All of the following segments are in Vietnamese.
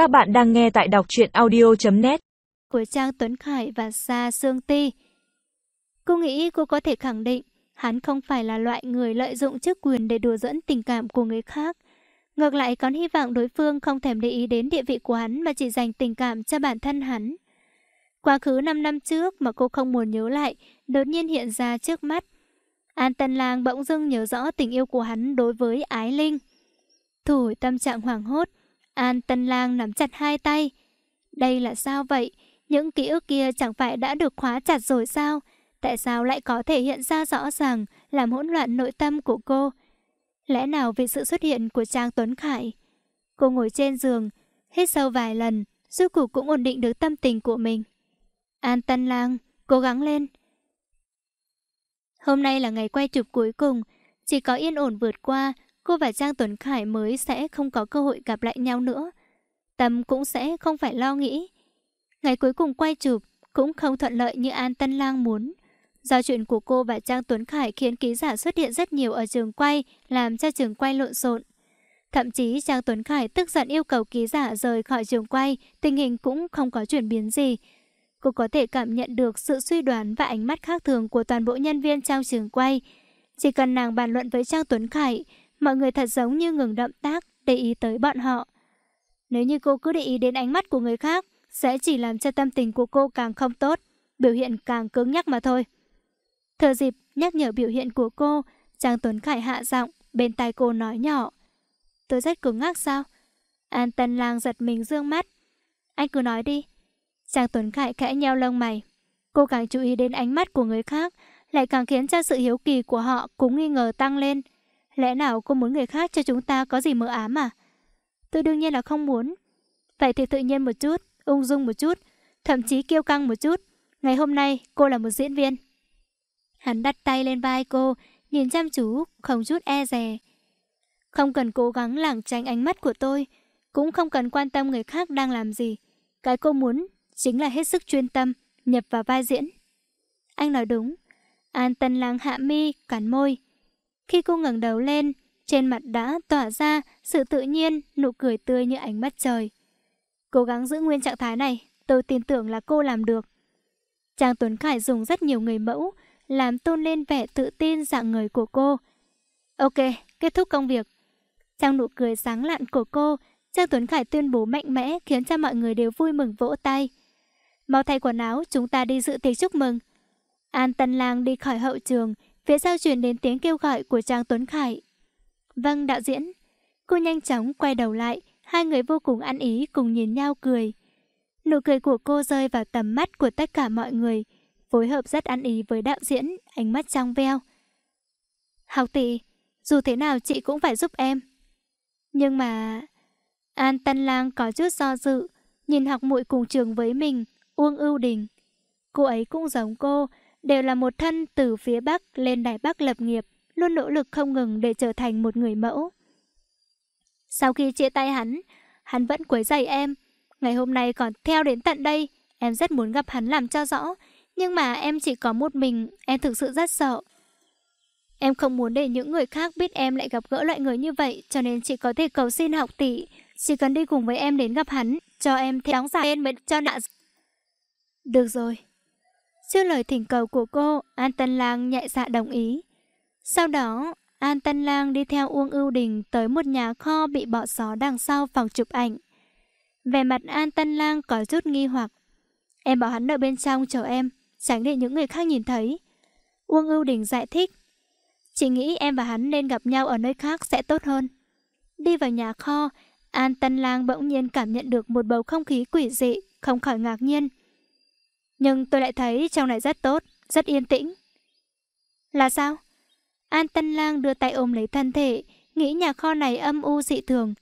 Các bạn đang nghe tại đọc truyện audio.net Của Trang Tuấn Khải và Sa Sương Ti Cô nghĩ cô có thể khẳng định hắn không phải là loại người lợi dụng chức quyền để đùa dẫn tình cảm của người khác. Ngược lại còn hy vọng đối phương không thèm để ý đến địa vị của hắn mà chỉ dành tình cảm cho bản thân hắn. Quá khứ 5 năm trước mà cô không muốn nhớ lại, đột nhiên hiện ra trước mắt. An Tân Lang bỗng dưng nhớ rõ tình yêu của hắn đối với Ái Linh. Thủ tâm trạng hoảng hốt, An Tân Lang nắm chặt hai tay. Đây là sao vậy? Những ký ức kia chẳng phải đã được khóa chặt rồi sao? Tại sao lại có thể hiện ra rõ ràng làm hỗn loạn nội tâm của cô? Lẽ nào vì sự xuất hiện của Trang Tuấn Khải? Cô ngồi trên giường, hít sâu vài lần, rốt cuộc cũng ổn định được tâm tình của mình. An Tân Lang, cố gắng lên. Hôm nay là ngày quay chụp cuối cùng, chỉ có yên ổn vượt qua, cô và Trang Tuấn Khải mới sẽ không có cơ hội gặp lại nhau nữa. Tâm cũng sẽ không phải lo nghĩ. Ngày cuối cùng quay chụp cũng không thuận lợi như An Tân Lang muốn. Do chuyện của cô và Trang Tuấn Khải khiến ký giả xuất hiện rất nhiều ở trường quay, làm cho trường quay lộn xộn. Thậm chí Trang Tuấn Khải tức giận yêu cầu ký giả rời khỏi trường quay, tình hình cũng không có chuyển biến gì. Cô có thể cảm nhận được sự suy đoán và ánh mắt khác thường của toàn bộ nhân viên trong trường quay. Chỉ cần nàng bàn luận với Trang Tuấn Khải, mọi người thật giống như ngừng động tác để ý tới bọn họ. Nếu như cô cứ để ý đến ánh mắt của người khác, sẽ chỉ làm cho tâm tình của cô càng không tốt, biểu hiện càng cứng nhắc mà thôi. Thừa dịp nhắc nhở biểu hiện của cô, Trang Tuấn Khải hạ giọng, bên tai cô nói nhỏ. Tôi rất cứng ngắc sao? An Tân Lang giật mình dương mắt. Anh cứ nói đi. Trang Tuấn Khải khẽ nheo lông mày. Cô càng chú ý đến ánh mắt của người khác, lại càng khiến cho sự hiếu kỳ của họ cũng nghi ngờ tăng lên. Lẽ nào cô muốn người khác cho chúng ta có gì mơ ám à? Tôi đương nhiên là không muốn. Vậy thì tự nhiên một chút, ung dung một chút, thậm chí kiêu căng một chút. Ngày hôm nay cô là một diễn viên. Hắn đặt tay lên vai cô, nhìn chăm chú, không chút e dè. Không cần cố gắng lảng tránh ánh mắt của tôi, cũng không cần quan tâm người khác đang làm gì. Cái cô muốn chính là hết sức chuyên tâm, nhập vào vai diễn. Anh nói đúng. An Tân Lang hạ mi, cắn môi. Khi cô ngẩng đầu lên, trên mặt đã tỏa ra sự tự nhiên, nụ cười tươi như ánh mắt trời. Cố gắng giữ nguyên trạng thái này, tôi tin tưởng là cô làm được. Trang Tuấn Khải dùng rất nhiều người mẫu, làm tôn lên vẻ tự tin dạng người của cô. Ok, kết thúc công việc. Trong nụ cười sáng lạn của cô, Trang Tuấn Khải tuyên bố mạnh mẽ khiến cho mọi người đều vui mừng vỗ tay. Mau thay quần áo, chúng ta đi dự tiệc chúc mừng. An Tân Lang đi khỏi hậu trường, phía sau truyền đến tiếng kêu gọi của Trang Tuấn Khải. Vâng, đạo diễn. Cô nhanh chóng quay đầu lại, hai người vô cùng ăn ý cùng nhìn nhau cười. Nụ cười của cô rơi vào tầm mắt của tất cả mọi người, phối hợp rất ăn ý với đạo diễn, ánh mắt trong veo. Học tỷ, dù thế nào chị cũng phải giúp em. Nhưng mà... An Tân Lang có chút do dự, nhìn học muội cùng trường với mình, Uông Ưu Đình. Cô ấy cũng giống cô, đều là một thân từ phía Bắc lên Đài Bắc lập nghiệp, luôn nỗ lực không ngừng để trở thành một người mẫu. Sau khi chia tay hắn, hắn vẫn quấy rầy em. Ngày hôm nay còn theo đến tận đây, em rất muốn gặp hắn làm cho rõ. Nhưng mà em chỉ có một mình, em thực sự rất sợ. Em không muốn để những người khác biết em lại gặp gỡ loại người như vậy, cho nên chỉ có thể cầu xin học tỷ. Chỉ cần đi cùng với em đến gặp hắn, cho em theo đóng giả lên mới cho nạ. Được rồi. Trước lời thỉnh cầu của cô, An Tân Lang nhạy dạ đồng ý. Sau đó, An Tân Lang đi theo Uông Ưu Đình tới một nhà kho bị bỏ xó đằng sau phòng chụp ảnh. Về mặt An Tân Lang có chút nghi hoặc. Em bảo hắn ở bên trong chờ em, tránh để những người khác nhìn thấy. Uông Ưu Đình giải thích. Chị nghĩ em và hắn nên gặp nhau ở nơi khác sẽ tốt hơn. Đi vào nhà kho, An Tân Lang bỗng nhiên cảm nhận được một bầu không khí quỷ dị, không khỏi ngạc nhiên. Nhưng tôi lại thấy trong này rất tốt, rất yên tĩnh. Là sao? An Tân Lang đưa tay ôm lấy thân thể, nghĩ nhà kho này âm u dị thường.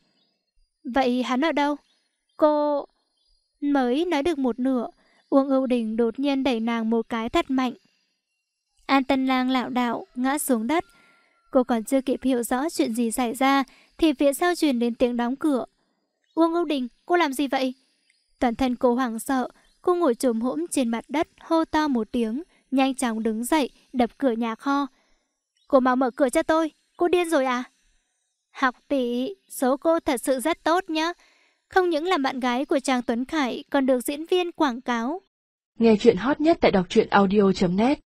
Vậy hắn ở đâu? Cô... Mới nói được một nửa, Uông Ưu Đình đột nhiên đẩy nàng một cái thật mạnh. An Tân Lang lạo đạo, ngã xuống đất. Cô còn chưa kịp hiểu rõ chuyện gì xảy ra, thì phía sau truyền đến tiếng đóng cửa. Uông Ưu Đình, cô làm gì vậy? Toàn thân cô hoảng sợ, cô ngồi trồm hỗn trên mặt đất, hô to một tiếng, nhanh chóng đứng dậy, đập cửa nhà kho. Cô mau mở cửa cho tôi, cô điên rồi à? Học tỷ, số cô thật sự rất tốt nhá. Không những làm bạn gái của chàng Tuấn Khải còn được diễn viên quảng cáo. Nghe chuyện hot nhất tại đọc truyện audio.net